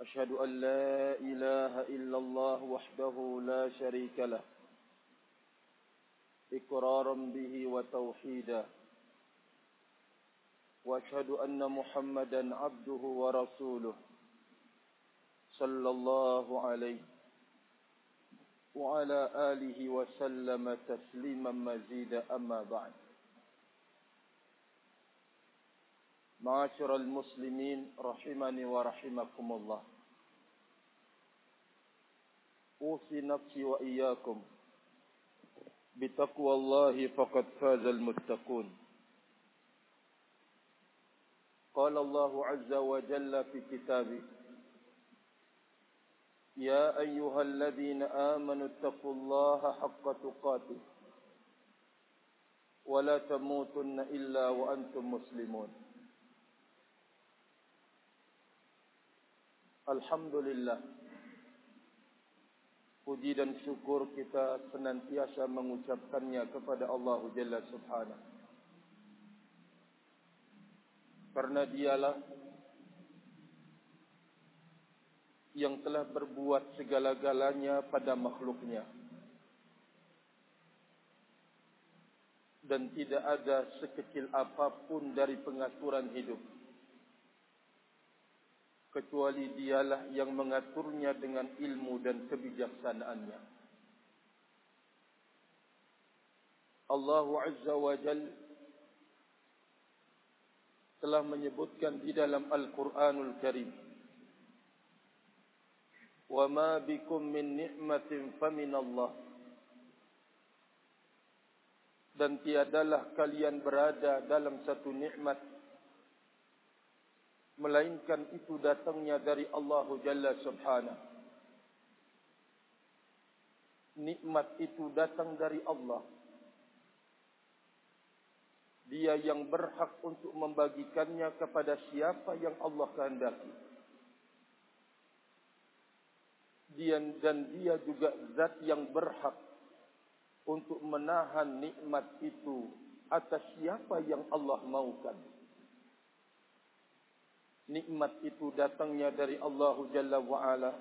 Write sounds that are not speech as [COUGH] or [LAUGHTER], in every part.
أشهد أن لا إله إلا الله وحده لا شريك له إقرارا به وتوحيدا وأشهد أن محمدا عبده ورسوله صلى الله عليه وعلى آله وسلم تسليما مزيدا أما بعد. معاشر المسلمين رحمني ورحمكم الله. أوصي نفسي وإياكم بتقوى الله فقد فاز المتقون. قال الله عز وجل في كتابه يا أيها الذين آمنوا اتقوا الله حق تقاته ولا تموتن إلا وأنتم مسلمون. Alhamdulillah Puji dan syukur kita senantiasa mengucapkannya kepada Allah Jalla Subhanahu. Karena dialah yang telah berbuat segala-galanya pada makhluknya. Dan tidak ada sekecil apapun dari pengaturan hidup kecuali dialah yang mengaturnya dengan ilmu dan kebijaksanaannya Allah Azza wa Jal telah menyebutkan di dalam Al-Quranul Karim وما بكم من نعمة فمن الله dan tiadalah kalian berada dalam satu nikmat melainkan itu datangnya dari Allah Jalla Subhanahu. Nikmat itu datang dari Allah. Dia yang berhak untuk membagikannya kepada siapa yang Allah kehendaki. Dia dan dia juga zat yang berhak untuk menahan nikmat itu atas siapa yang Allah maukan. Nikmat itu datangnya dari Allah Jalla wa'ala.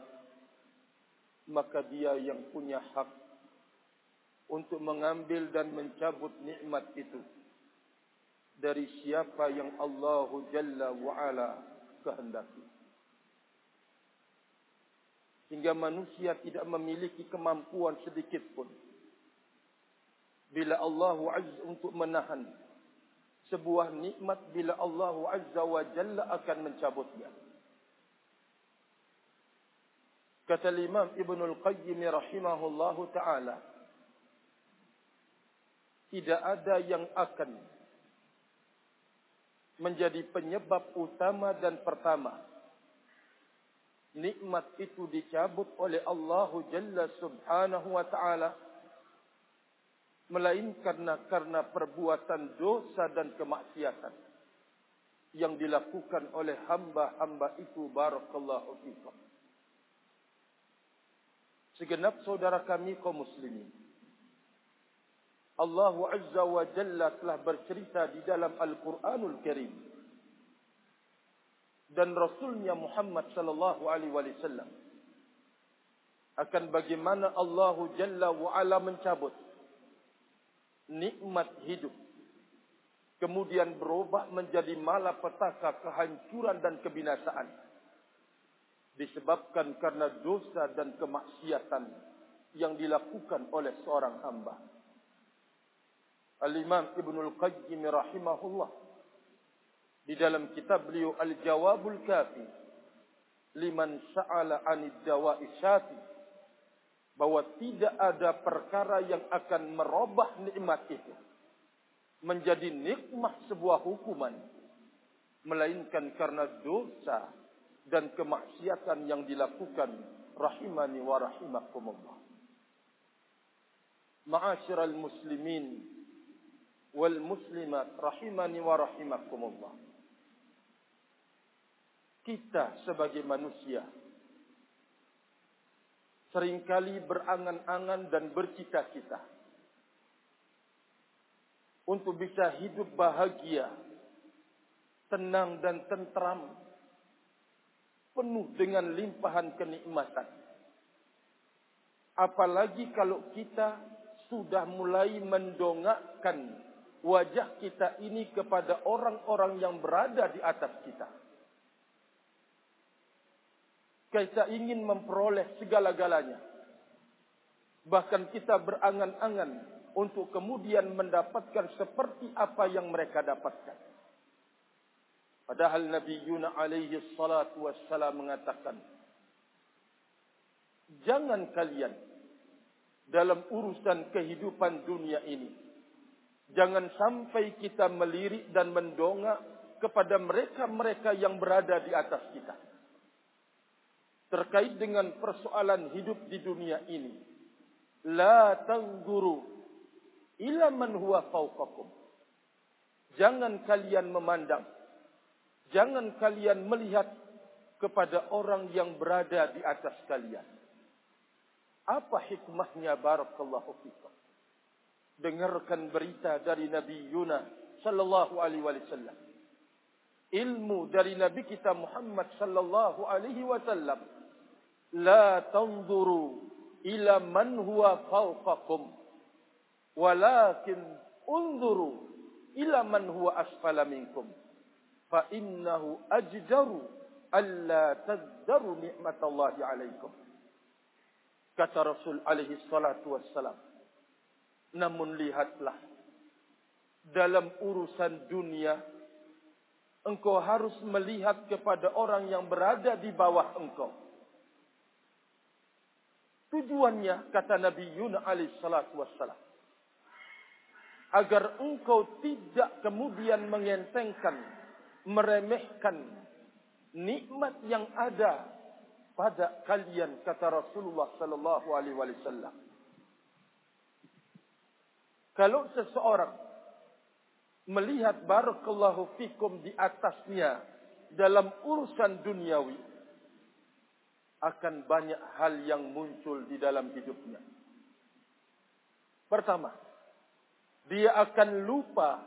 Maka dia yang punya hak untuk mengambil dan mencabut nikmat itu. Dari siapa yang Allah Jalla wa'ala kehendaki hingga manusia tidak memiliki kemampuan sedikit pun bila Allah Azza untuk menahan sebuah nikmat bila Allah Azza wa Jalla akan mencabutnya. Kata Imam Ibn Al-Qayyim rahimahullahu taala tidak ada yang akan menjadi penyebab utama dan pertama nikmat itu dicabut oleh Allah Jalla Subhanahu wa taala melainkan karena perbuatan dosa dan kemaksiatan yang dilakukan oleh hamba-hamba itu barakallahu fikum. Segenap saudara kami kaum muslimin Allah Azza wa Jalla telah bercerita di dalam Al-Qur'anul Karim dan Rasulnya Muhammad sallallahu alaihi wasallam akan bagaimana Allah Jalla wa Ala mencabut nikmat hidup. Kemudian berubah menjadi malapetaka kehancuran dan kebinasaan. Disebabkan karena dosa dan kemaksiatan yang dilakukan oleh seorang hamba. Al-Imam Ibnu Al-Qayyim rahimahullah. Di dalam kitab beliau Al-Jawabul Kafi liman sa'ala 'anid dawa'i syafi bahwa tidak ada perkara yang akan merubah nikmat itu menjadi nikmat sebuah hukuman melainkan karena dosa dan kemaksiatan yang dilakukan rahimani wa rahimakumullah. Ma'asyiral muslimin wal muslimat rahimani wa rahimakumullah. Kita sebagai manusia seringkali berangan-angan dan bercita-cita untuk bisa hidup bahagia, tenang dan tentram, penuh dengan limpahan kenikmatan. Apalagi kalau kita sudah mulai mendongakkan wajah kita ini kepada orang-orang yang berada di atas kita. Kita ingin memperoleh segala-galanya. Bahkan kita berangan-angan untuk kemudian mendapatkan seperti apa yang mereka dapatkan. Padahal Nabi Yuna alaihi salatu wassalam mengatakan, Jangan kalian dalam urusan kehidupan dunia ini, jangan sampai kita melirik dan mendongak kepada mereka-mereka yang berada di atas kita. Terkait dengan persoalan hidup di dunia ini, La tangguru ila man huwa fawqakum. Jangan kalian memandang. Jangan kalian melihat kepada orang yang berada di atas kalian. Apa hikmahnya barakallahu fikum? Dengarkan berita dari Nabi Yunus sallallahu alaihi wasallam. Ilmu dari Nabi kita Muhammad sallallahu alaihi wasallam. La tanzuru ila man huwa fawqakum walakin unzuru ila man huwa asfala minkum fa innahu ajdaru alla tazdaru ni'matallahi alaikum kata rasul alaihi salatu wassalam namun lihatlah dalam urusan dunia engkau harus melihat kepada orang yang berada di bawah engkau tujuannya kata nabi yunus alaihi salatu wassalam agar engkau tidak kemudian mengentengkan, meremehkan nikmat yang ada pada kalian kata Rasulullah sallallahu alaihi wasallam. Kalau seseorang melihat barakallahu fikum di atasnya dalam urusan duniawi akan banyak hal yang muncul di dalam hidupnya. Pertama, dia akan lupa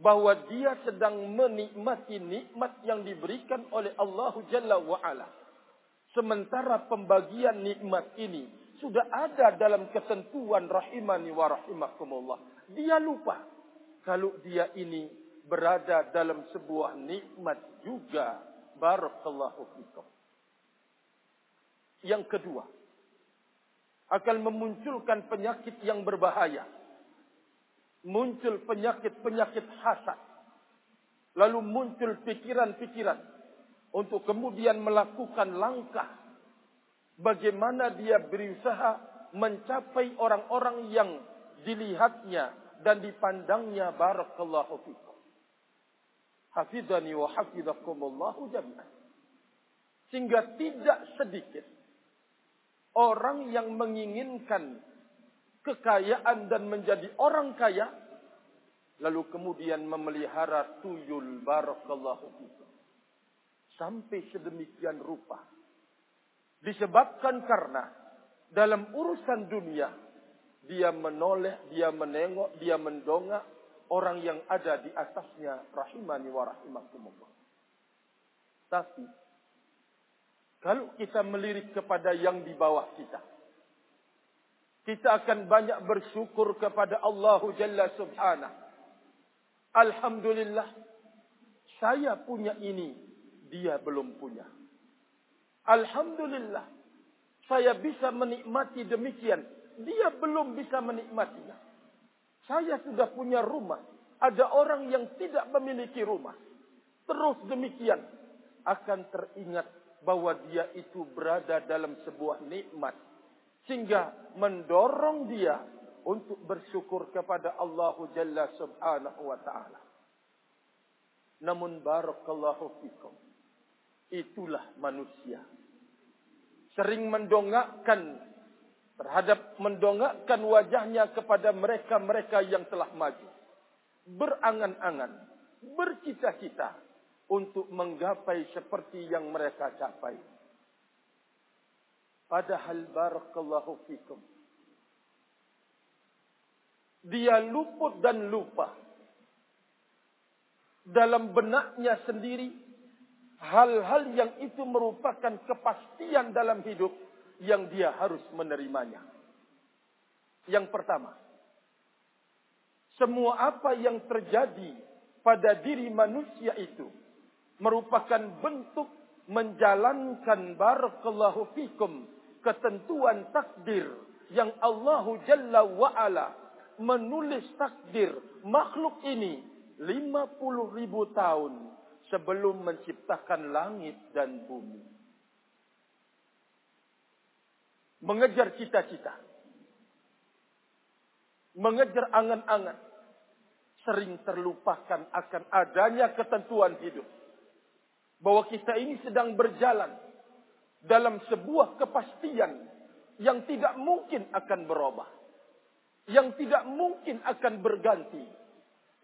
bahawa dia sedang menikmati nikmat yang diberikan oleh Allah Jalla wa'ala. Sementara pembagian nikmat ini sudah ada dalam ketentuan rahimani wa rahimakumullah. Dia lupa kalau dia ini berada dalam sebuah nikmat juga. Barakallahu fikum. Yang kedua, akan memunculkan penyakit yang berbahaya muncul penyakit-penyakit hasad. Lalu muncul pikiran-pikiran untuk kemudian melakukan langkah bagaimana dia berusaha mencapai orang-orang yang dilihatnya dan dipandangnya barakallahu fikum. Hafizani wa hafizakumullahu jami'an. Sehingga tidak sedikit orang yang menginginkan kekayaan dan menjadi orang kaya lalu kemudian memelihara tuyul barakallahu fikum. Sampai sedemikian rupa. Disebabkan karena dalam urusan dunia dia menoleh dia menengok dia mendongak orang yang ada di atasnya rahimani wa rahimakumullah. Tapi kalau kita melirik kepada yang di bawah kita kita akan banyak bersyukur kepada Allah Jalla Subhanahu. Alhamdulillah, saya punya ini, dia belum punya. Alhamdulillah, saya bisa menikmati demikian, dia belum bisa menikmatinya. Saya sudah punya rumah, ada orang yang tidak memiliki rumah. Terus demikian, akan teringat bahwa dia itu berada dalam sebuah nikmat sehingga mendorong dia untuk bersyukur kepada Allah Jalla Subhanahu wa taala. Namun barakallahu fikum. itulah manusia. Sering mendongakkan terhadap mendongakkan wajahnya kepada mereka-mereka yang telah maju. Berangan-angan, bercita-cita untuk menggapai seperti yang mereka capai. Padahal barakallahu fikum. Dia luput dan lupa. Dalam benaknya sendiri, hal-hal yang itu merupakan kepastian dalam hidup yang dia harus menerimanya. Yang pertama, semua apa yang terjadi pada diri manusia itu merupakan bentuk menjalankan barakallahu fikum ketentuan takdir yang Allahu Jalla wa menulis takdir makhluk ini 50 ribu tahun sebelum menciptakan langit dan bumi. Mengejar cita-cita. Mengejar angan-angan. Sering terlupakan akan adanya ketentuan hidup. Bahwa kita ini sedang berjalan dalam sebuah kepastian yang tidak mungkin akan berubah. Yang tidak mungkin akan berganti.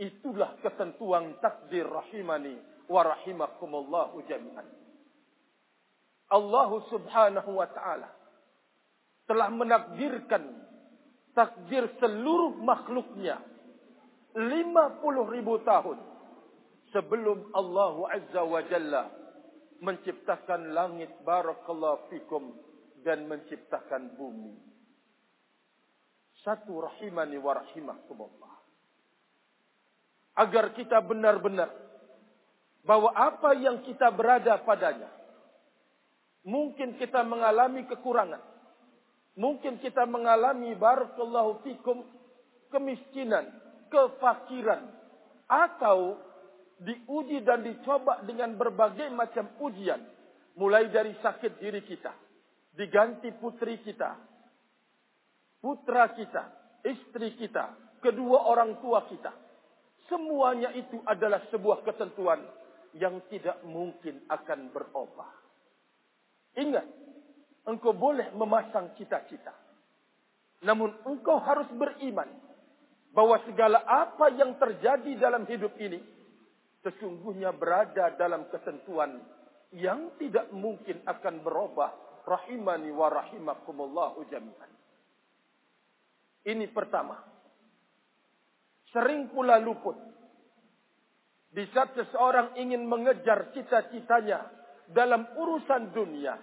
Itulah ketentuan takdir rahimani wa rahimakumullahu jami'an. Allah subhanahu wa ta'ala telah menakdirkan takdir seluruh makhluknya 50 ribu tahun sebelum Allah Azza wa Jalla menciptakan langit barakallahu fikum dan menciptakan bumi. Satu rahimani wa rahimakumullah. Agar kita benar-benar bahwa apa yang kita berada padanya mungkin kita mengalami kekurangan. Mungkin kita mengalami barakallahu fikum kemiskinan, kefakiran atau diuji dan dicoba dengan berbagai macam ujian. Mulai dari sakit diri kita. Diganti putri kita. Putra kita. Istri kita. Kedua orang tua kita. Semuanya itu adalah sebuah ketentuan yang tidak mungkin akan berubah. Ingat, engkau boleh memasang cita-cita. Namun engkau harus beriman bahwa segala apa yang terjadi dalam hidup ini sesungguhnya berada dalam ketentuan yang tidak mungkin akan berubah rahimani wa rahimakumullahu jami'an. Ini pertama. Sering pula luput. Di saat seseorang ingin mengejar cita-citanya dalam urusan dunia,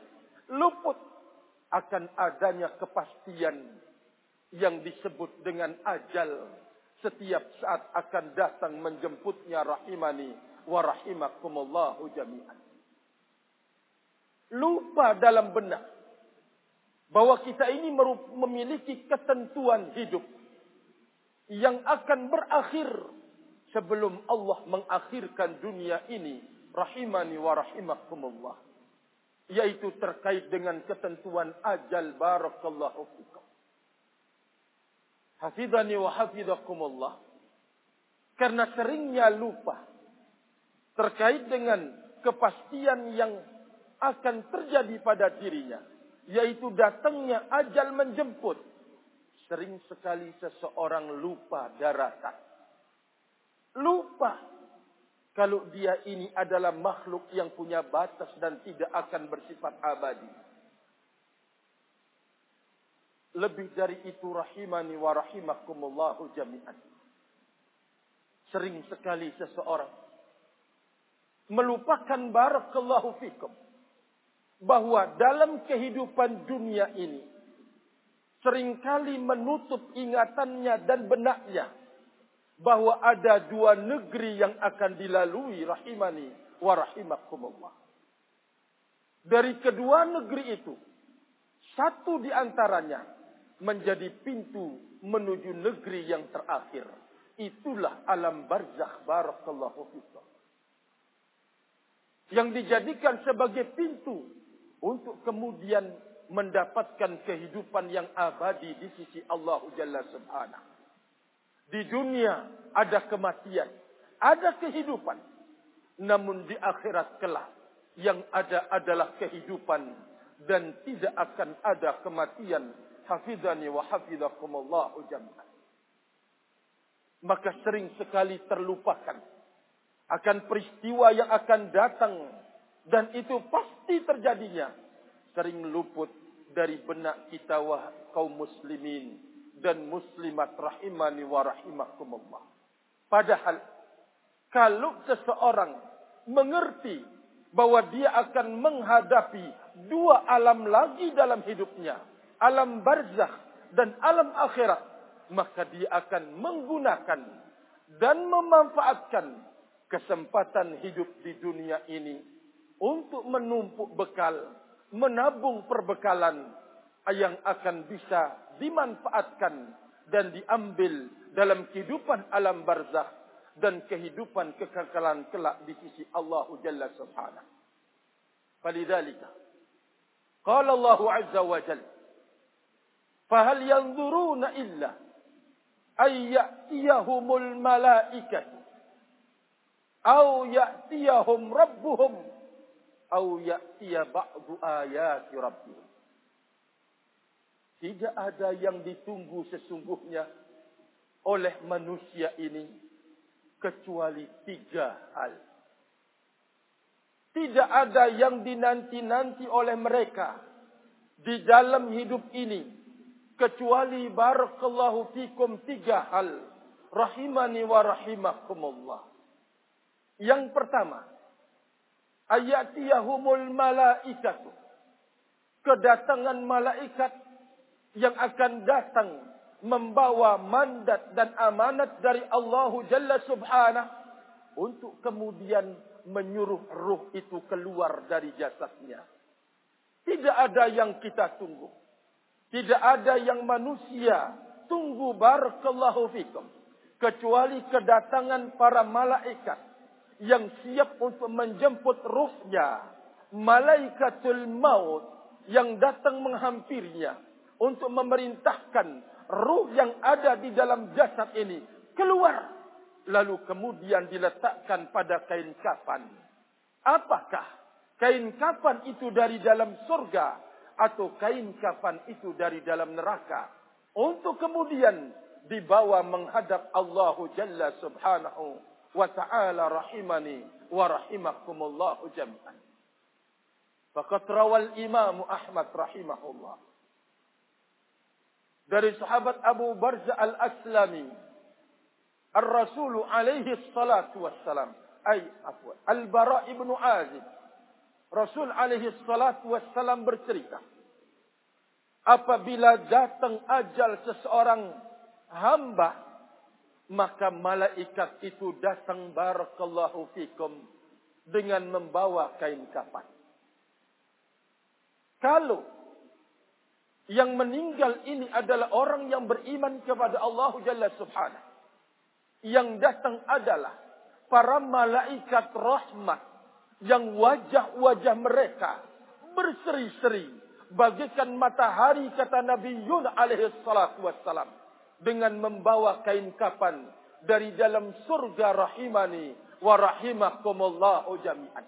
luput akan adanya kepastian yang disebut dengan ajal setiap saat akan datang menjemputnya rahimani wa rahimakumullahu jami'an. Lupa dalam benak bahwa kita ini memiliki ketentuan hidup yang akan berakhir sebelum Allah mengakhirkan dunia ini rahimani wa rahimakumullah yaitu terkait dengan ketentuan ajal barakallahu fikum hafidhani wa hafidhakumullah. Karena seringnya lupa terkait dengan kepastian yang akan terjadi pada dirinya yaitu datangnya ajal menjemput. Sering sekali seseorang lupa daratan. Lupa kalau dia ini adalah makhluk yang punya batas dan tidak akan bersifat abadi lebih dari itu rahimani wa rahimakumullahu jami'an. Sering sekali seseorang melupakan barakallahu fikum bahwa dalam kehidupan dunia ini seringkali menutup ingatannya dan benaknya bahwa ada dua negeri yang akan dilalui rahimani wa rahimakumullah. Dari kedua negeri itu, satu di antaranya menjadi pintu menuju negeri yang terakhir. Itulah alam barzakh barakallahu fikum. Yang dijadikan sebagai pintu untuk kemudian mendapatkan kehidupan yang abadi di sisi Allah Jalla Subhanahu. Di dunia ada kematian, ada kehidupan. Namun di akhirat kelak yang ada adalah kehidupan dan tidak akan ada kematian hafizani wa hafizakumullahu jami'an maka sering sekali terlupakan akan peristiwa yang akan datang. Dan itu pasti terjadinya. Sering luput dari benak kita wah kaum muslimin dan muslimat rahimani wa rahimakumullah. Padahal kalau seseorang mengerti bahwa dia akan menghadapi dua alam lagi dalam hidupnya, alam barzakh dan alam akhirat, maka dia akan menggunakan dan memanfaatkan kesempatan hidup di dunia ini untuk menumpuk bekal, menabung perbekalan yang akan bisa dimanfaatkan dan diambil dalam kehidupan alam barzakh dan kehidupan kekekalan kelak di sisi Allah Jalla Subhanahu. Falidhalika qala Allah Azza wa Jalla Fahal yanzuruna illa ay malaikat aw ya'tiyahum rabbuhum aw ya'tiya ba'du ayati rabbihim Tidak ada yang ditunggu sesungguhnya oleh manusia ini kecuali tiga hal. Tidak ada yang dinanti-nanti oleh mereka di dalam hidup ini kecuali barakallahu fikum tiga hal rahimani wa rahimakumullah. Yang pertama, ayatiyahumul malaikatu. Kedatangan malaikat yang akan datang membawa mandat dan amanat dari Allah Jalla Subhanahu untuk kemudian menyuruh ruh itu keluar dari jasadnya. Tidak ada yang kita tunggu. Tidak ada yang manusia tunggu barakallahu fikum. Kecuali kedatangan para malaikat yang siap untuk menjemput ruhnya. Malaikatul maut yang datang menghampirinya. Untuk memerintahkan ruh yang ada di dalam jasad ini keluar lalu kemudian diletakkan pada kain kafan apakah kain kafan itu dari dalam surga atau kain kafan itu dari dalam neraka. Untuk kemudian dibawa menghadap Allah Jalla Subhanahu wa taala rahimani wa rahimakumullah jami'an. Faqad rawal Imam Ahmad rahimahullah. Dari sahabat Abu Barza al-Aslami Ar-Rasul alaihi salatu wassalam. Ay afwan Al-Bara ibnu Azib Rasul alaihi salatu wassalam bercerita apabila datang ajal seseorang hamba maka malaikat itu datang barakallahu fikum dengan membawa kain kafan kalau yang meninggal ini adalah orang yang beriman kepada Allah Jalla Subhanahu. Yang datang adalah para malaikat rahmat yang wajah-wajah mereka berseri-seri bagaikan matahari kata Nabi Yunus alaihi salatu wassalam dengan membawa kain kapan dari dalam surga rahimani wa rahimakumullah jami'an.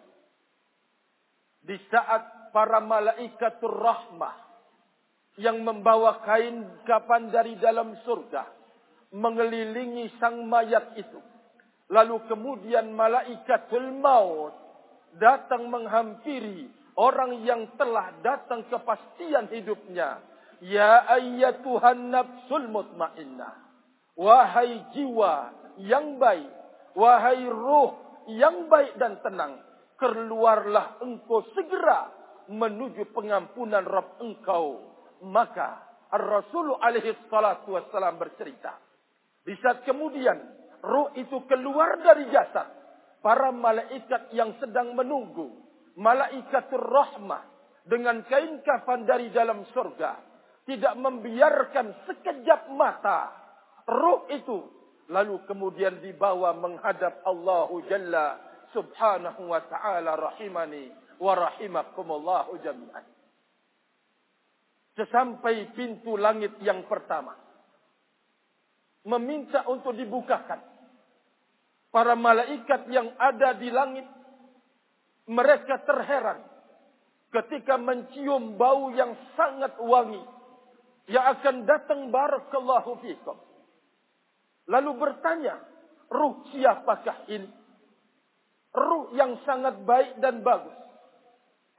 Di saat para malaikatur rahmah yang membawa kain kapan dari dalam surga mengelilingi sang mayat itu lalu kemudian malaikatul maut datang menghampiri orang yang telah datang kepastian hidupnya ya ayyatuhan nafsul mutmainnah wahai jiwa yang baik wahai ruh yang baik dan tenang keluarlah engkau segera menuju pengampunan Rabb engkau maka Rasul alaihi salatu wassalam bercerita. Di saat kemudian ruh itu keluar dari jasad. Para malaikat yang sedang menunggu. Malaikatul rahmah. Dengan kain kafan dari dalam surga. Tidak membiarkan sekejap mata. Ruh itu. Lalu kemudian dibawa menghadap Allahu Jalla subhanahu wa ta'ala rahimani wa rahimakumullahu jami'an sesampai pintu langit yang pertama. Meminta untuk dibukakan. Para malaikat yang ada di langit Mereka terheran ketika mencium bau yang sangat wangi yang akan datang barakallahu fikum. Lalu bertanya, ruh siapakah ini? Ruh yang sangat baik dan bagus.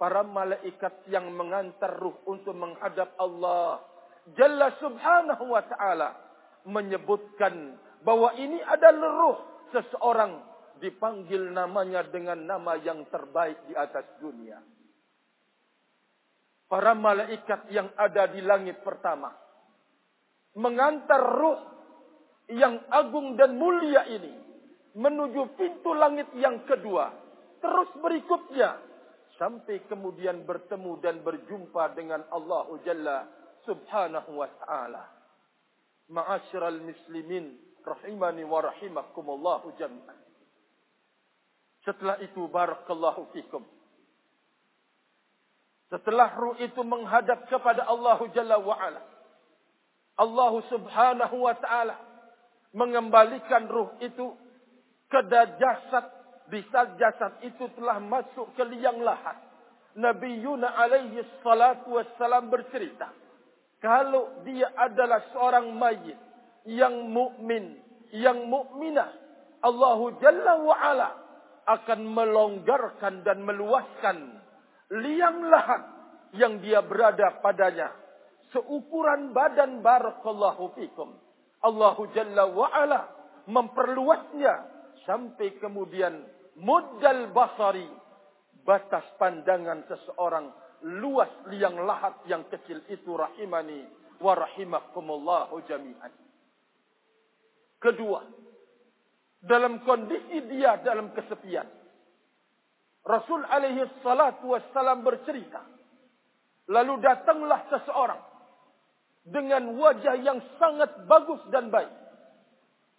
Para malaikat yang mengantar ruh untuk menghadap Allah Jalla subhanahu wa ta'ala menyebutkan bahwa ini adalah ruh seseorang dipanggil namanya dengan nama yang terbaik di atas dunia. Para malaikat yang ada di langit pertama mengantar ruh yang agung dan mulia ini menuju pintu langit yang kedua. Terus berikutnya sampai kemudian bertemu dan berjumpa dengan Allah Jalla subhanahu wa ta'ala. Ma'asyiral muslimin rahimani wa rahimakumullah jami'an. Setelah itu barakallahu fikum. Setelah ruh itu menghadap kepada Allah Jalla wa ala. Allah Subhanahu wa taala mengembalikan ruh itu ke jasad di saat jasad itu telah masuk ke liang lahat. Nabi Yuna alaihi salatu wassalam bercerita kalau dia adalah seorang mayit yang mukmin, yang mukminah, Allah Jalla wa Ala akan melonggarkan dan meluaskan liang lahat yang dia berada padanya seukuran badan barakallahu fikum. Allah Jalla wa Ala memperluasnya sampai kemudian muddal basari batas pandangan seseorang luas liang lahat yang kecil itu rahimani wa rahimakumullah jami'an. Kedua, dalam kondisi dia dalam kesepian. Rasul alaihi salatu wassalam bercerita. Lalu datanglah seseorang dengan wajah yang sangat bagus dan baik.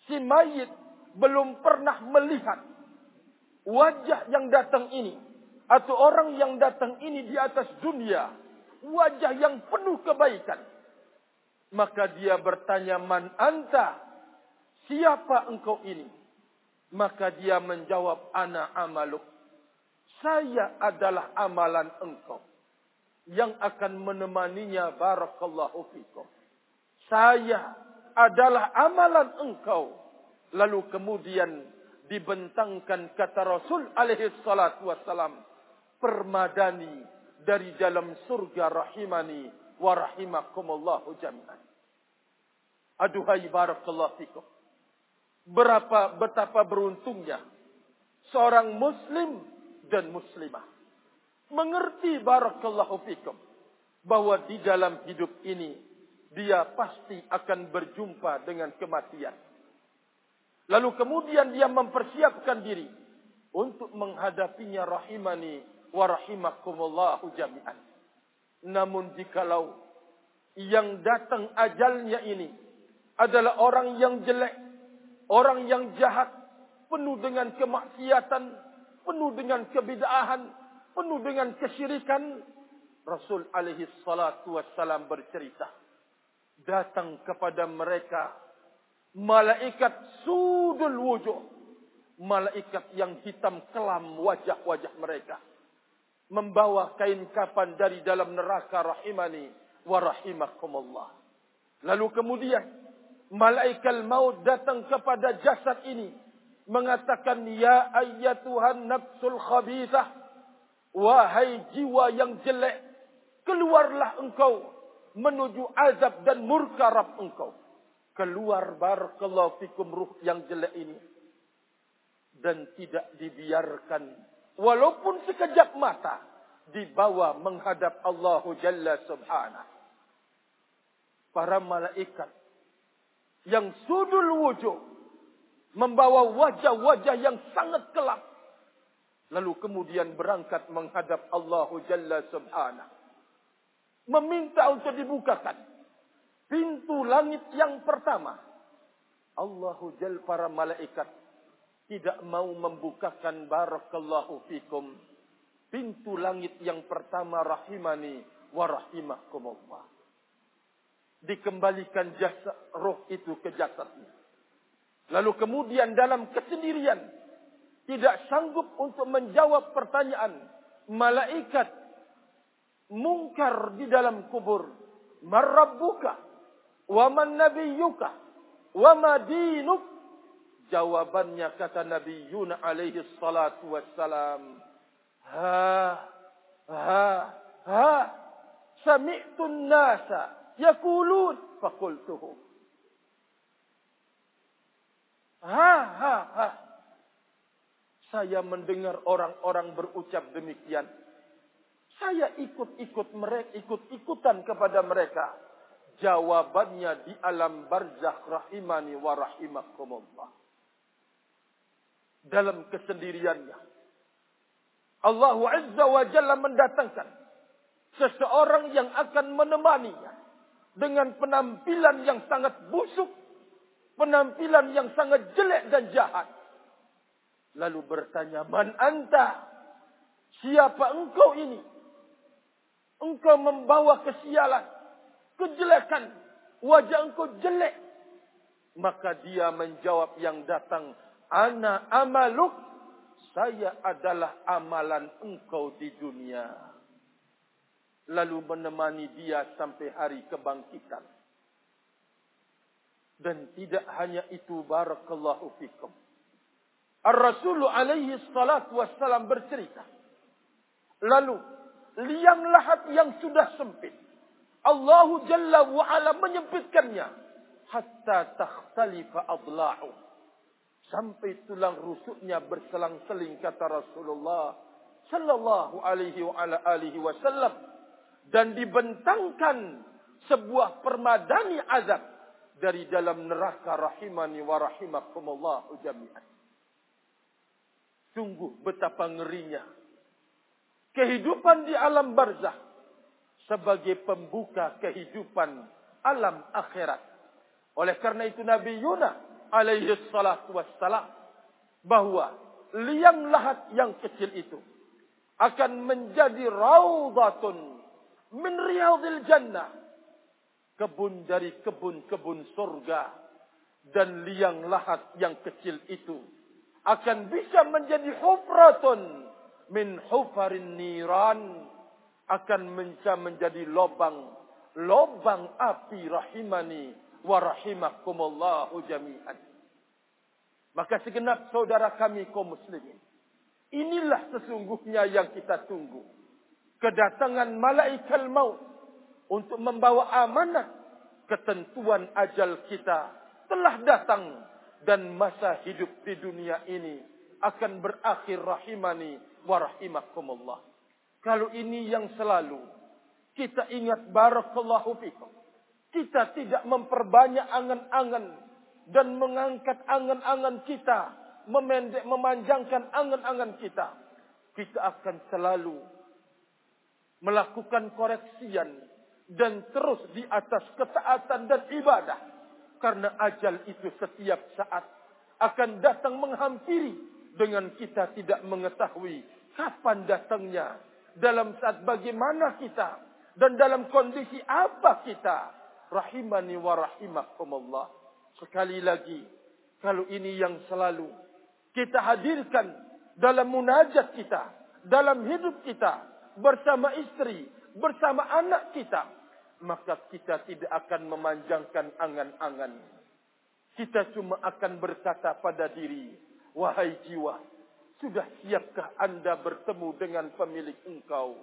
Si mayit belum pernah melihat wajah yang datang ini atau orang yang datang ini di atas dunia wajah yang penuh kebaikan maka dia bertanya man anta siapa engkau ini maka dia menjawab ana amaluk saya adalah amalan engkau yang akan menemaninya barakallahu fikum saya adalah amalan engkau lalu kemudian dibentangkan kata Rasul alaihi salatu wassalam permadani dari dalam surga rahimani wa rahimakumullahu jami'an. Aduhai barakallahu fikum. Berapa betapa beruntungnya seorang muslim dan muslimah mengerti barakallahu fikum bahwa di dalam hidup ini dia pasti akan berjumpa dengan kematian. Lalu kemudian dia mempersiapkan diri untuk menghadapinya rahimani wa rahimakumullahu jami'an. Namun jikalau yang datang ajalnya ini adalah orang yang jelek, orang yang jahat, penuh dengan kemaksiatan, penuh dengan kebid'ahan, penuh dengan kesyirikan, Rasul alaihi salatu wassalam bercerita, datang kepada mereka malaikat sudul wujud, malaikat yang hitam kelam wajah-wajah mereka membawa kain kapan dari dalam neraka rahimani wa rahimakumullah. Lalu kemudian malaikat maut datang kepada jasad ini mengatakan ya ayyatuhan nafsul khabithah wahai jiwa yang jelek keluarlah engkau menuju azab dan murka Rabb engkau. Keluar barakallahu fikum ruh yang jelek ini dan tidak dibiarkan walaupun sekejap mata dibawa menghadap Allah Jalla Subhanahu. Para malaikat yang sudul wujud membawa wajah-wajah yang sangat kelak lalu kemudian berangkat menghadap Allah Jalla Subhanahu. Meminta untuk dibukakan pintu langit yang pertama. Allahu Jalla para malaikat tidak mau membukakan barakallahu fikum pintu langit yang pertama rahimani wa rahimakumullah dikembalikan jasad roh itu ke jasadnya lalu kemudian dalam kesendirian tidak sanggup untuk menjawab pertanyaan malaikat mungkar di dalam kubur. Marrabbuka wa man nabiyyuka wa ma dinuk? Jawabannya kata Nabi Yunus alaihi salatu wassalam. Ha, ha, ha. Sami'tu nasa yakulun faqultuhu. Ha, ha, ha. Saya mendengar orang-orang berucap demikian. Saya ikut-ikut mereka, ikut-ikutan kepada mereka. Jawabannya di alam barzakh rahimani wa rahimakumullah. Dalam kesendiriannya. Allah Azza wa Jalla mendatangkan seseorang yang akan menemaninya dengan penampilan yang sangat busuk, penampilan yang sangat jelek dan jahat lalu bertanya, "Man anta? Siapa engkau ini? Engkau membawa kesialan, kejelekan, wajah engkau jelek." Maka dia menjawab yang datang, "Ana amaluk, saya adalah amalan engkau di dunia." Lalu menemani dia sampai hari kebangkitan. Dan tidak hanya itu barakallahu fikum. Ar-Rasul alaihi salatu wassalam bercerita. Lalu, liang lahat yang sudah sempit. Allah Jalla wa'ala menyempitkannya. Hatta takhtalifa adla'u. Sampai tulang rusuknya berselang-seling kata Rasulullah sallallahu alaihi wa ala alihi wasallam dan dibentangkan sebuah permadani azab dari dalam neraka rahimani wa rahimakumullah jami'an. Sungguh betapa ngerinya. Kehidupan di alam barzah. Sebagai pembuka kehidupan alam akhirat. Oleh karena itu Nabi Yunus alaihi salatu wassalam. Bahawa liang lahat yang kecil itu. Akan menjadi raudatun min riyadil jannah. Kebun dari kebun-kebun surga. Dan liang lahat yang kecil itu akan bisa menjadi hufratun min hufarin niran akan bisa menjadi lobang lobang api rahimani wa rahimakumullahu jami'an maka segenap saudara kami kaum muslimin inilah sesungguhnya yang kita tunggu kedatangan malaikat maut untuk membawa amanah ketentuan ajal kita telah datang dan masa hidup di dunia ini akan berakhir rahimani wa rahimakumullah. Kalau ini yang selalu kita ingat barakallahu fikum. Kita tidak memperbanyak angan-angan dan mengangkat angan-angan kita, memendek memanjangkan angan-angan kita. Kita akan selalu melakukan koreksian dan terus di atas ketaatan dan ibadah. Karena ajal itu setiap saat akan datang menghampiri dengan kita tidak mengetahui kapan datangnya. Dalam saat bagaimana kita dan dalam kondisi apa kita. Rahimani wa rahimakumullah. Sekali lagi kalau ini yang selalu kita hadirkan dalam munajat kita dalam hidup kita bersama istri bersama anak kita maka kita tidak akan memanjangkan angan-angan. Kita cuma akan berkata pada diri, wahai jiwa, sudah siapkah anda bertemu dengan pemilik engkau?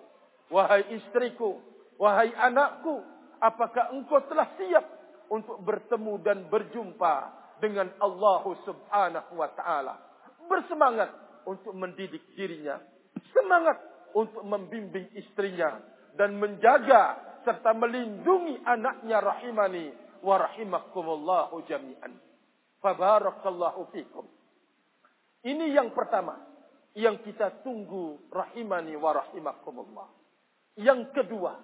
Wahai istriku, wahai anakku, apakah engkau telah siap untuk bertemu dan berjumpa dengan Allah subhanahu wa ta'ala? Bersemangat untuk mendidik dirinya. Semangat untuk membimbing istrinya. Dan menjaga serta melindungi anaknya rahimani wa rahimakumullahu jami'an. Fabarakallahu fikum. Ini yang pertama yang kita tunggu rahimani wa rahimakumullah. Yang kedua,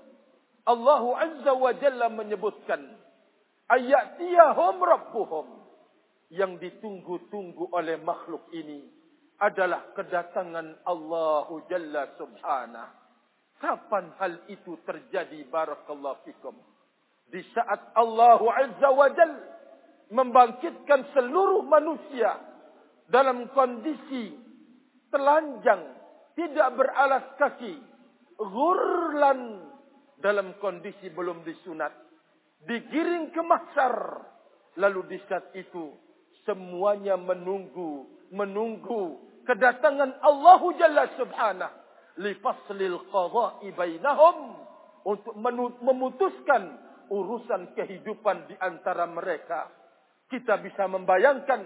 Allah Azza wa Jalla menyebutkan ayatiyahum rabbuhum yang ditunggu-tunggu oleh makhluk ini adalah kedatangan Allah Jalla Subhanahu. Kapan hal itu terjadi? Barakallahu fikum? Di saat Allah Azza wa Jal membangkitkan seluruh manusia dalam kondisi telanjang, tidak beralas kaki, ghurlan dalam kondisi belum disunat, digiring ke mahsyar, lalu di saat itu semuanya menunggu, menunggu kedatangan Allah Jalla Subhanahu li faslil qada'i bainahum untuk memutuskan urusan kehidupan di antara mereka. Kita bisa membayangkan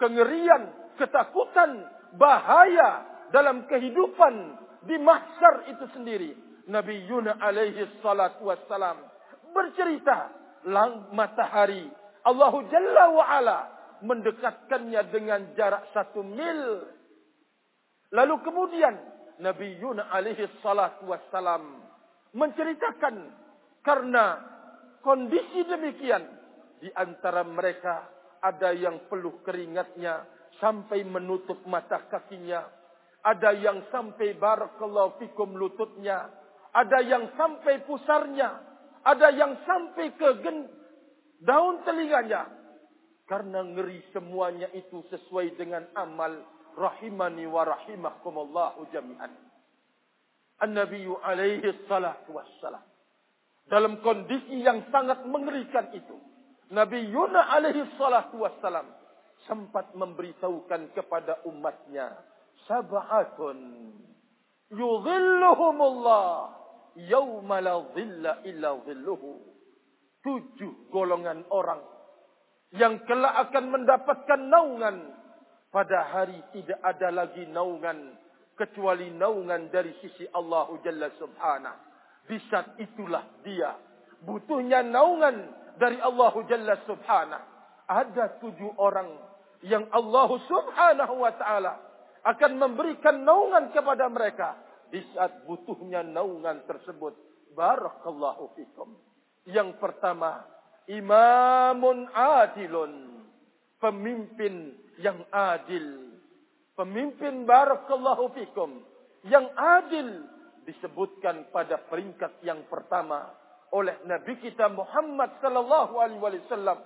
kengerian, ketakutan, bahaya dalam kehidupan di mahsyar itu sendiri. Nabi Yunus alaihi salatu wassalam bercerita lang matahari Allah Jalla wa ala mendekatkannya dengan jarak satu mil. Lalu kemudian Nabi Yunus alaihi salatu wassalam menceritakan karena kondisi demikian di antara mereka ada yang peluh keringatnya sampai menutup mata kakinya ada yang sampai barakallahu fikum lututnya ada yang sampai pusarnya ada yang sampai ke daun telinganya karena ngeri semuanya itu sesuai dengan amal rahimani wa rahimakumullah jami'an. An-nabi alaihi salatu wassalam. Dalam kondisi yang sangat mengerikan itu Nabi Yunus alaihi salatu wassalam sempat memberitahukan kepada umatnya sab'atun yudhilluhumullah yawma la dhilla illa dhilluhu. Tujuh golongan orang yang kelak akan mendapatkan naungan. Pada hari tidak ada lagi naungan kecuali naungan dari sisi Allah Jalla Subhanahu. Di saat itulah dia butuhnya naungan dari Allah Jalla Subhanahu. Ada tujuh orang yang Allah Subhanahu wa taala akan memberikan naungan kepada mereka. Di saat butuhnya naungan tersebut barakallahu fikum. Yang pertama imamun adilun. Pemimpin yang adil. Pemimpin barakallahu fikum. Yang adil disebutkan pada peringkat yang pertama oleh nabi kita Muhammad sallallahu alaihi wasallam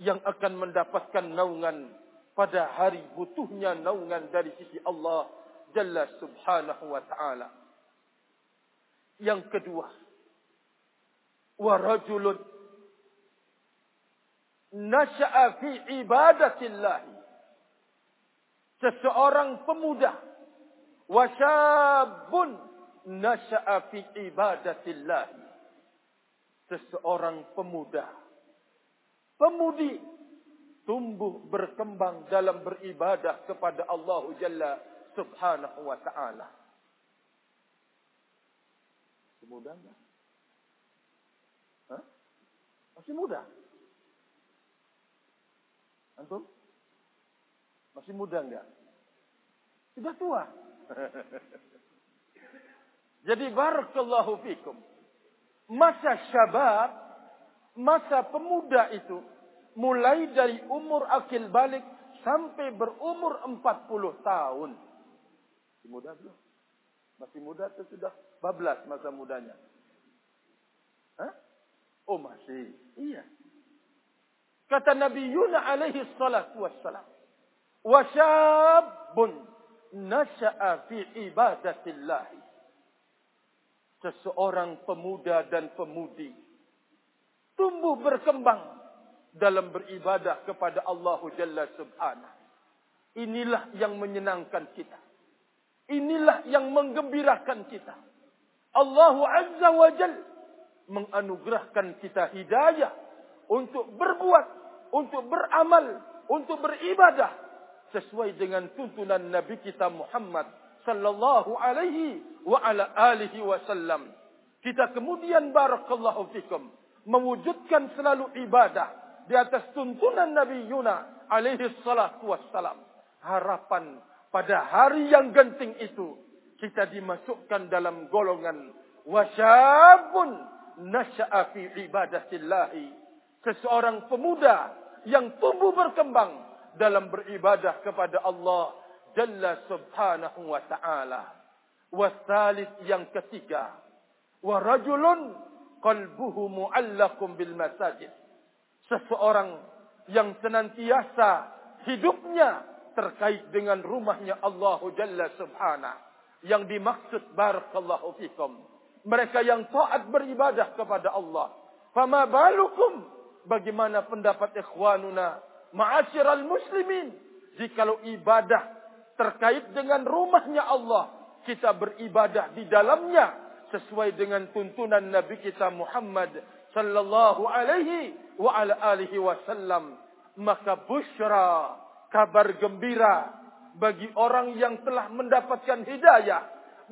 yang akan mendapatkan naungan pada hari butuhnya naungan dari sisi Allah Jalla Subhanahu wa taala. Yang kedua, wa rajulun nasha'a fi ibadatillah. Seseorang pemuda wa syabun nasha'a fi ibadatillah. Seseorang pemuda pemudi tumbuh berkembang dalam beribadah kepada Allah Jalla Subhanahu wa taala. Semudah enggak? Hah? Masih muda? Antum? Masih muda enggak? Sudah tua. [LAUGHS] Jadi barakallahu fikum. Masa syabab, masa pemuda itu mulai dari umur akil balik sampai berumur 40 tahun. Masih muda belum? Masih muda atau sudah bablas masa mudanya? Hah? Oh masih. Iya. Kata Nabi Yuna alaihi salatu wassalam. Wasyabun nasya'a fi ibadatillah. Seseorang pemuda dan pemudi. Tumbuh berkembang dalam beribadah kepada Allah Jalla Subhanahu. Inilah yang menyenangkan kita. Inilah yang menggembirakan kita. Allah Azza wa Jal menganugerahkan kita hidayah untuk berbuat, untuk beramal, untuk beribadah sesuai dengan tuntunan Nabi kita Muhammad sallallahu alaihi wa ala alihi wasallam. Kita kemudian barakallahu fikum mewujudkan selalu ibadah di atas tuntunan Nabi Yuna alaihi salatu wassalam. Harapan pada hari yang genting itu kita dimasukkan dalam golongan wasyabun nasya'a fi ibadatillahi. Seseorang pemuda yang tumbuh berkembang dalam beribadah kepada Allah Jalla subhanahu wa ta'ala. Wasalit yang ketiga. Warajulun qalbuhu mu'allakum bil masajid seseorang yang senantiasa hidupnya terkait dengan rumahnya Allah Jalla Subhanahu yang dimaksud barakallahu fikum mereka yang taat beribadah kepada Allah fama balukum bagaimana pendapat ikhwanuna ma'asyiral muslimin? Jikalau ibadah terkait dengan rumahnya Allah kita beribadah di dalamnya sesuai dengan tuntunan Nabi kita Muhammad sallallahu alaihi wa ala alihi wasallam. Maka busyra kabar gembira bagi orang yang telah mendapatkan hidayah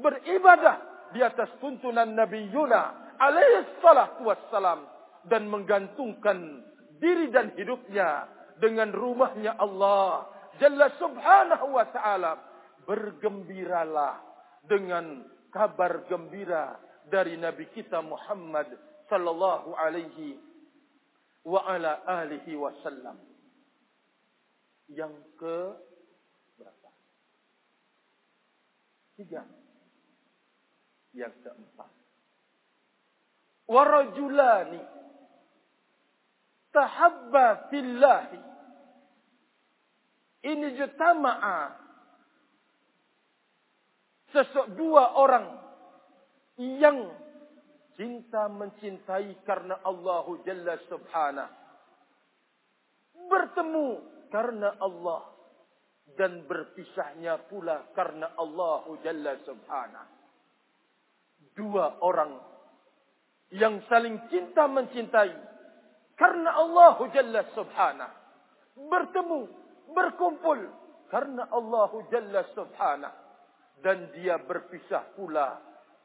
beribadah di atas tuntunan Nabi Yuna alaihi salatu wassalam dan menggantungkan diri dan hidupnya dengan rumahnya Allah Jalla subhanahu wa ta'ala bergembiralah dengan kabar gembira dari Nabi kita Muhammad sallallahu alaihi wa ala alihi wasallam. Yang ke berapa? Tiga. Yang keempat. Warajulani tahabba fillahi. Ini jutama'a Sesok dua orang yang cinta mencintai karena Allah Jalla Subhanahu. Bertemu karena Allah. Dan berpisahnya pula karena Allah Jalla Subhanahu. Dua orang yang saling cinta mencintai karena Allah Jalla Subhanahu. Bertemu berkumpul. Karena Allah Jalla Subhanahu. Dan dia berpisah pula.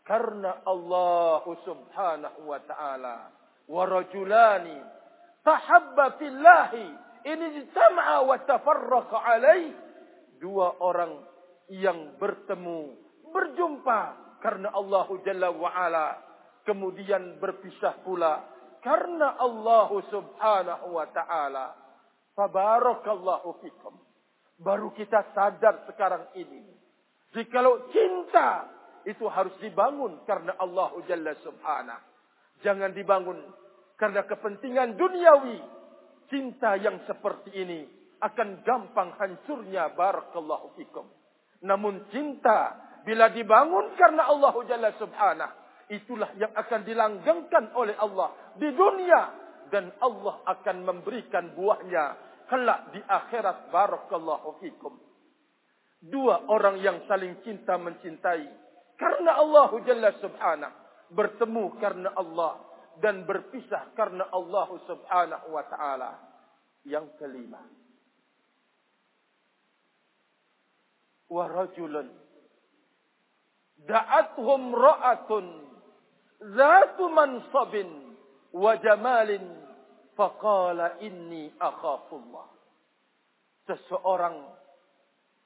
Karena Allah Subhanahu wa taala. Wa rajulani tahabba ijtama'a wa tafarraqa alai dua orang yang bertemu berjumpa. Karena Allah Jalla wa ala. Kemudian berpisah pula karena Allah Subhanahu wa taala fabarakallahu fikum baru kita sadar sekarang ini Jikalau cinta itu harus dibangun karena Allah Jalla Subhanahu. Jangan dibangun karena kepentingan duniawi. Cinta yang seperti ini akan gampang hancurnya barakallahu fikum. Namun cinta bila dibangun karena Allah Jalla Subhanahu, itulah yang akan dilanggengkan oleh Allah di dunia. Dan Allah akan memberikan buahnya kelak di akhirat. Barakallahu fikum. Dua orang yang saling cinta mencintai. Karena Allah Jalla Subhanahu bertemu karena Allah. Dan berpisah karena Allah Subhanahu wa taala. Yang kelima. Wa rajulun. Da'atuhum ra'atun zatu mansabin wa jamalin faqala inni akhafullah. Seseorang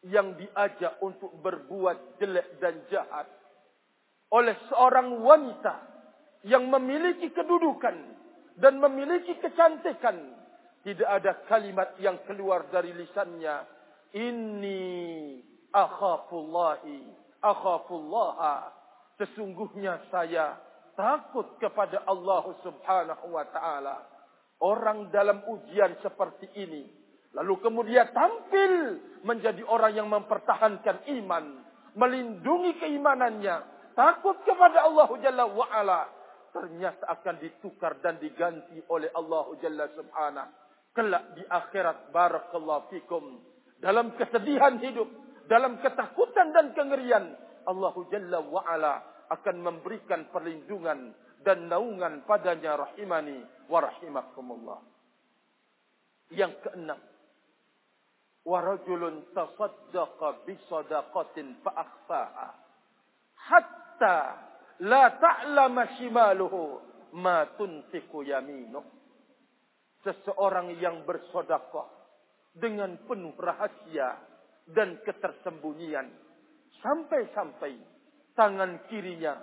yang diajak untuk berbuat jelek dan jahat oleh seorang wanita yang memiliki kedudukan dan memiliki kecantikan tidak ada kalimat yang keluar dari lisannya inni akhafullahi akhafullaha. Sesungguhnya saya takut kepada Allah Subhanahu wa taala orang dalam ujian seperti ini Lalu kemudian tampil menjadi orang yang mempertahankan iman. Melindungi keimanannya. Takut kepada Allah Jalla wa'ala. Ternyata akan ditukar dan diganti oleh Allah Jalla subhanahu. Kelak di akhirat barakallahu fikum. Dalam kesedihan hidup. Dalam ketakutan dan kengerian. Allah Jalla wa'ala akan memberikan perlindungan dan naungan padanya rahimani wa rahimakumullah. Yang keenam wa rajulun tasaddaqa bi sadaqatin fa hatta la ta'lama shimaluhu ma tunfiqu yaminuh seseorang yang bersedekah dengan penuh rahasia dan ketersembunyian sampai-sampai tangan kirinya.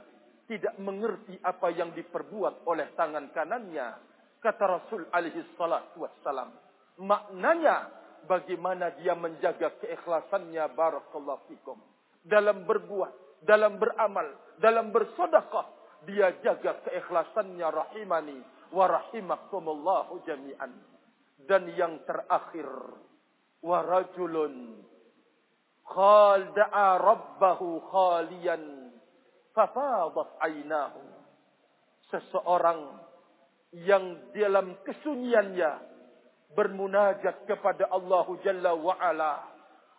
Tidak mengerti apa yang diperbuat oleh tangan kanannya. Kata Rasul alaihi salatu wassalam. Maknanya bagaimana dia menjaga keikhlasannya barakallahu fikum. Dalam berbuat dalam beramal dalam bersedekah dia jaga keikhlasannya rahimani wa rahimakumullah jami'an. Dan yang terakhir wa rajulun Khal da'a rabbahu khalian fafadat aynahu. Seseorang yang dalam kesunyiannya bermunajat kepada Allah Jalla wa'ala.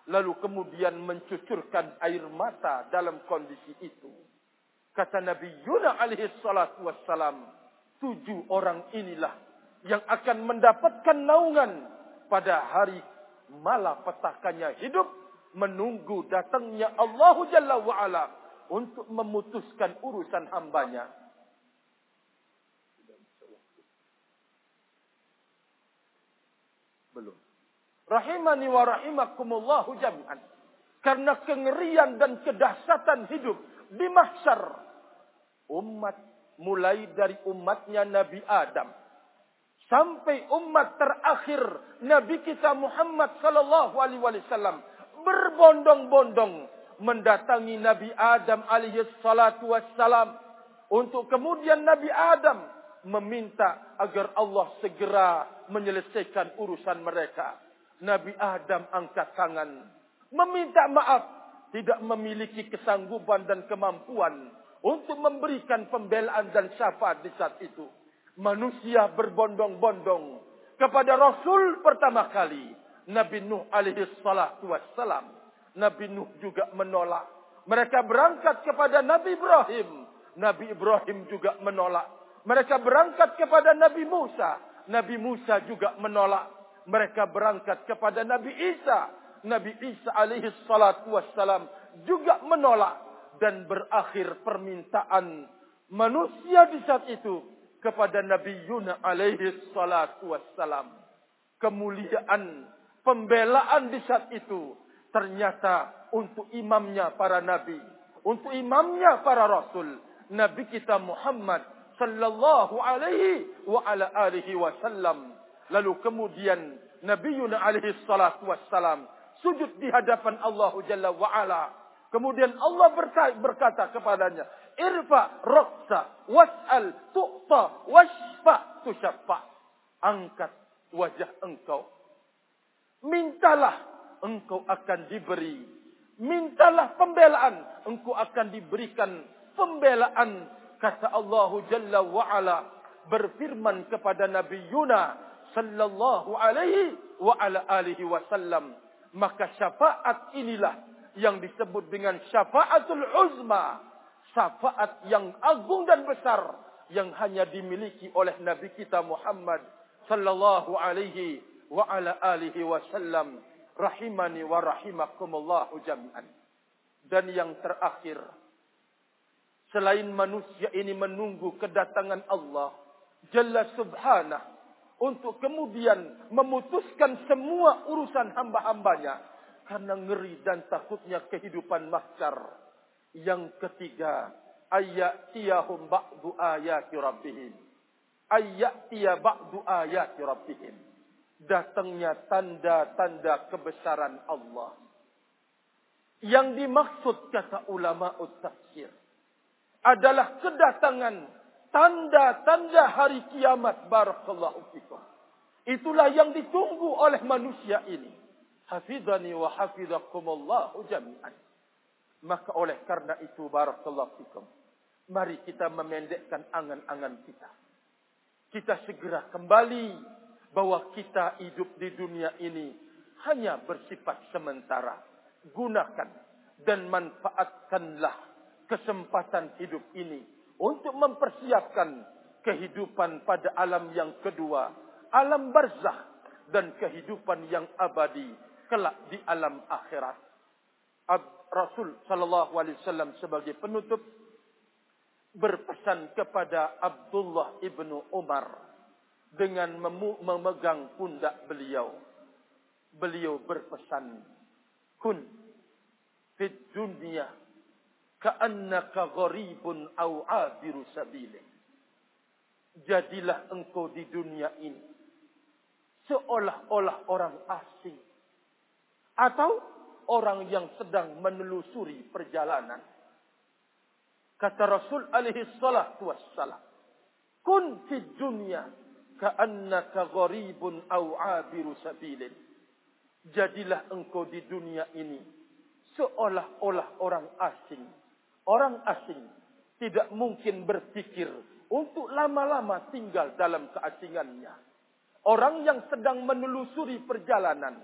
Lalu kemudian mencucurkan air mata dalam kondisi itu. Kata Nabi Yuna alaihi salatu wassalam. Tujuh orang inilah yang akan mendapatkan naungan pada hari malapetakannya hidup menunggu datangnya Allah Jalla wa'ala untuk memutuskan urusan hambanya. Belum. Rahimani wa rahimakumullahu jami'an. Karena kengerian dan kedahsatan hidup di mahsyar. Umat mulai dari umatnya Nabi Adam sampai umat terakhir Nabi kita Muhammad sallallahu alaihi wasallam berbondong-bondong mendatangi Nabi Adam alaihi salatu wassalam untuk kemudian Nabi Adam meminta agar Allah segera menyelesaikan urusan mereka. Nabi Adam angkat tangan meminta maaf tidak memiliki kesanggupan dan kemampuan untuk memberikan pembelaan dan syafaat di saat itu manusia berbondong-bondong kepada Rasul pertama kali. Nabi Nuh alaihi salatu wassalam. Nabi Nuh juga menolak. Mereka berangkat kepada Nabi Ibrahim. Nabi Ibrahim juga menolak. Mereka berangkat kepada Nabi Musa. Nabi Musa juga menolak. Mereka berangkat kepada Nabi Isa. Nabi Isa alaihi salatu wassalam juga menolak. Dan berakhir permintaan manusia di saat itu kepada Nabi Yuna alaihi salatu wassalam. Kemuliaan, pembelaan di saat itu ternyata untuk imamnya para nabi, untuk imamnya para rasul, Nabi kita Muhammad sallallahu alaihi wa ala alihi wasallam. Lalu kemudian Nabi Yuna alaihi salatu wassalam sujud di hadapan Allah Jalla wa ala. Kemudian Allah berkata kepadanya, irfa roksa was'al tu'ta washfa tushaffa. Angkat wajah engkau. Mintalah engkau akan diberi. Mintalah pembelaan engkau akan diberikan pembelaan kata Allah Jalla wa ala berfirman kepada Nabi Yuna sallallahu alaihi wa ala alihi wasallam maka syafaat inilah yang disebut dengan syafaatul uzma syafaat yang agung dan besar yang hanya dimiliki oleh Nabi kita Muhammad sallallahu alaihi wa ala alihi wasallam rahimani wa rahimakumullah jami'an dan yang terakhir selain manusia ini menunggu kedatangan Allah jalla subhanah untuk kemudian memutuskan semua urusan hamba-hambanya karena ngeri dan takutnya kehidupan mahsyar yang ketiga, ayatiyahum ba'du ayati rabbihim. Ayatiya ba'du ayati rabbihim. Datangnya tanda-tanda kebesaran Allah. Yang dimaksud kata ulama tafsir adalah kedatangan tanda-tanda hari kiamat barakallahu fikum. Itulah yang ditunggu oleh manusia ini. Hafidhani wa hafidhakumullahu jami'an. Maka oleh karena itu barakallahu fikum. Mari kita memendekkan angan-angan kita. Kita segera kembali bahwa kita hidup di dunia ini hanya bersifat sementara. Gunakan dan manfaatkanlah kesempatan hidup ini untuk mempersiapkan kehidupan pada alam yang kedua, alam barzah dan kehidupan yang abadi kelak di alam akhirat. Rasul sallallahu alaihi wasallam sebagai penutup berpesan kepada Abdullah ibnu Umar dengan memegang pundak beliau. Beliau berpesan, "Kun fid dunya ka'annaka gharibun aw 'abiru sabilin." Jadilah engkau di dunia ini seolah-olah orang asing atau orang yang sedang menelusuri perjalanan. Kata Rasul alaihi salatu wassalam. Kun fi dunya ka'annaka gharibun aw abiru sabilin. Jadilah engkau di dunia ini seolah-olah orang asing. Orang asing tidak mungkin berpikir untuk lama-lama tinggal dalam keasingannya. Orang yang sedang menelusuri perjalanan,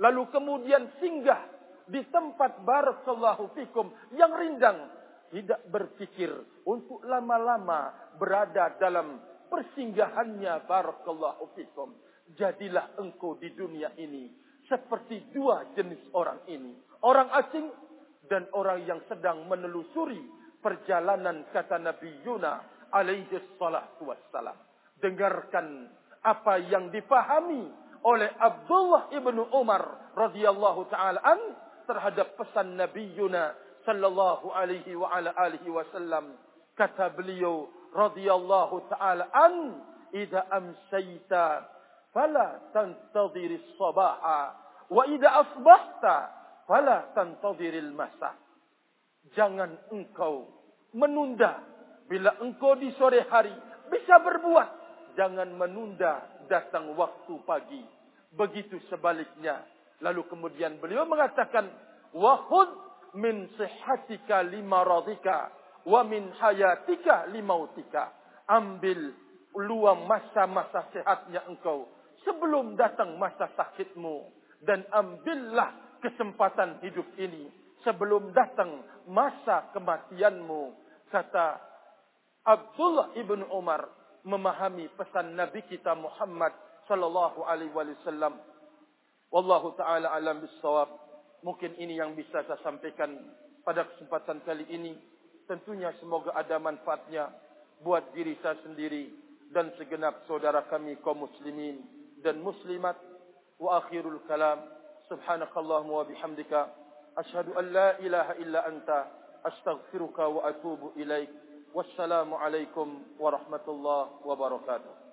lalu kemudian singgah di tempat barakallahu fikum yang rindang, tidak berpikir untuk lama-lama berada dalam persinggahannya barakallahu fikum. Jadilah engkau di dunia ini seperti dua jenis orang ini. Orang asing dan orang yang sedang menelusuri perjalanan kata Nabi Yuna alaihi salatu wassalam. Dengarkan apa yang dipahami oleh Abdullah ibnu Umar radhiyallahu taala an terhadap pesan Nabi Yuna sallallahu alaihi wa ala alihi wasallam kata beliau radhiyallahu taala an idza amsayta fala tantadhir as-sabaha wa idza asbahta fala tantadhir al-masa jangan engkau menunda. Bila engkau di sore hari bisa berbuat jangan menunda datang waktu pagi. Begitu sebaliknya. Lalu kemudian beliau mengatakan wa khudh min sihhatika limaradika wa min hayatika limautika. Ambil luang masa-masa sehatnya engkau sebelum datang masa sakitmu. Dan ambillah kesempatan hidup ini sebelum datang masa kematianmu. Kata Abdullah ibn Umar memahami pesan Nabi kita Muhammad sallallahu alaihi wasallam. Wallahu taala alam bisawab mungkin ini yang bisa saya sampaikan pada kesempatan kali ini. Tentunya semoga ada manfaatnya buat diri saya sendiri dan segenap saudara kami kaum muslimin dan muslimat. Wa akhirul kalam. Subhanakallahumma wa bihamdika. Ashadu an la ilaha illa anta. Astaghfiruka wa atubu ilaik. Wassalamualaikum warahmatullahi wabarakatuh.